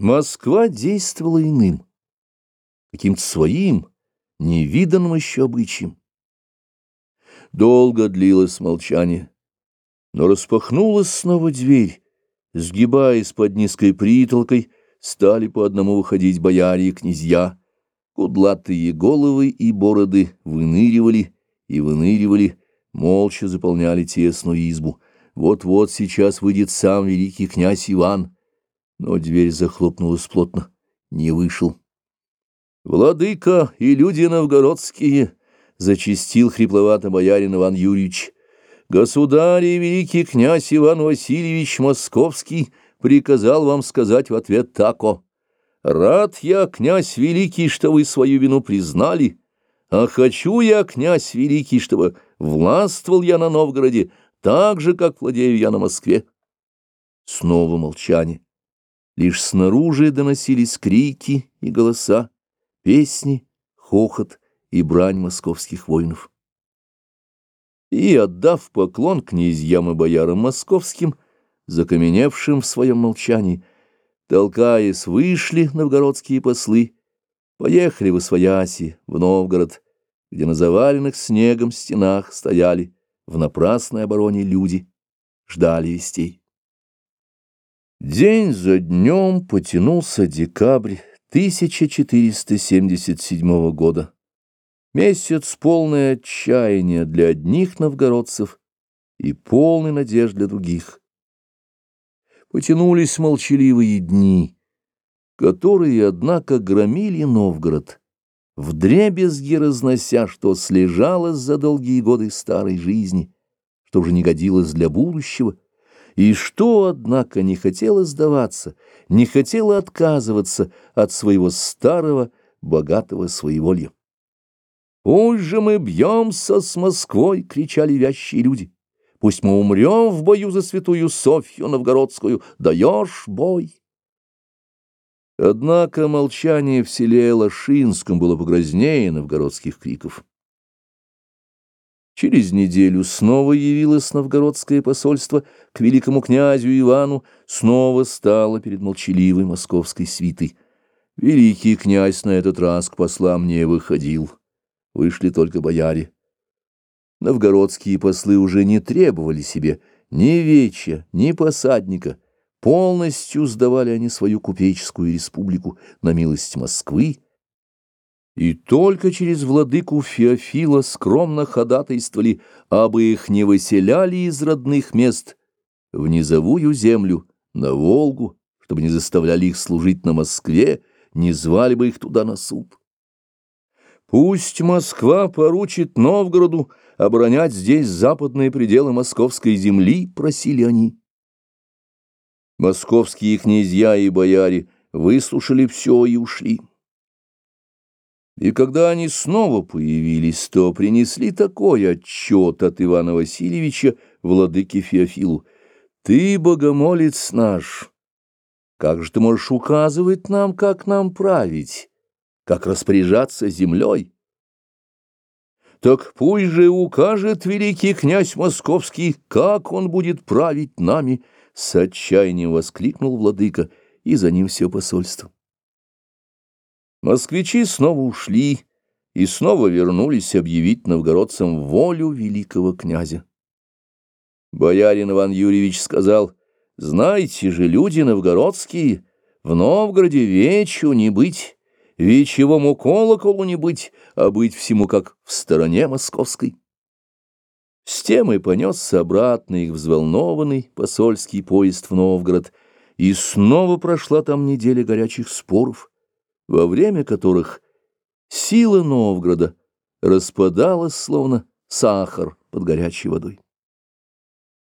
Москва действовала иным, каким-то своим, невиданным еще обычаем. Долго длилось молчание, но распахнулась снова дверь, сгибаясь под низкой притолкой, стали по одному выходить бояре и князья, кудлатые головы и бороды выныривали и выныривали, молча заполняли тесную избу. Вот-вот сейчас выйдет сам великий князь Иван — но дверь захлопнулась плотно, не вышел. «Владыка и люди новгородские!» — зачистил хрипловато боярин Иван Юрьевич. «Государь и великий князь Иван Васильевич Московский приказал вам сказать в ответ тако. Рад я, князь великий, что вы свою вину признали, а хочу я, князь великий, чтобы властвовал я на Новгороде так же, как владею я на Москве». Снова молчание. Лишь снаружи доносились крики и голоса, песни, хохот и брань московских воинов. И, отдав поклон князьям и боярам московским, закаменевшим в своем молчании, толкаясь, вышли новгородские послы, поехали в Освояси, в Новгород, где на заваленных снегом стенах стояли в напрасной обороне люди, ждали вестей. День за днем потянулся декабрь 1477 года. Месяц полное отчаяния для одних новгородцев и полной надежд для других. Потянулись молчаливые дни, которые, однако, громили Новгород, вдребезги разнося, что слежалось за долгие годы старой жизни, что уже не годилось для будущего — и что, однако, не хотела сдаваться, не хотела отказываться от своего старого, богатого своеволья. «Пусть же мы бьемся с Москвой!» — кричали вящие люди. «Пусть мы умрем в бою за святую Софью Новгородскую! Даешь бой!» Однако молчание в селе Лошинском было погрознее новгородских криков. Через неделю снова явилось новгородское посольство к великому князю Ивану, снова стало перед молчаливой московской свитой. Великий князь на этот раз к послам не выходил, вышли только бояре. Новгородские послы уже не требовали себе ни веча, ни посадника, полностью сдавали они свою купеческую республику на милость Москвы, и только через владыку Феофила скромно ходатайствовали, абы их не выселяли из родных мест в низовую землю, на Волгу, чтобы не заставляли их служить на Москве, не звали бы их туда на суд. Пусть Москва поручит Новгороду оборонять здесь западные пределы московской земли, просили они. Московские князья и бояре выслушали все и ушли. И когда они снова появились, то принесли такой отчет от Ивана Васильевича владыке Феофилу. «Ты, богомолец наш, как же ты можешь указывать нам, как нам править, как распоряжаться землей?» Так пусть же укажет великий князь московский, как он будет править нами, — с отчаянием воскликнул владыка, и за ним все посольство. Москвичи снова ушли и снова вернулись объявить новгородцам волю великого князя. Боярин Иван Юрьевич сказал, «Знайте же, люди новгородские, в Новгороде вечу не быть, вечевому колоколу не быть, а быть всему как в стороне московской». С тем и понесся обратно их взволнованный посольский поезд в Новгород, и снова прошла там неделя горячих споров во время которых сила Новгорода распадалась, словно сахар под горячей водой.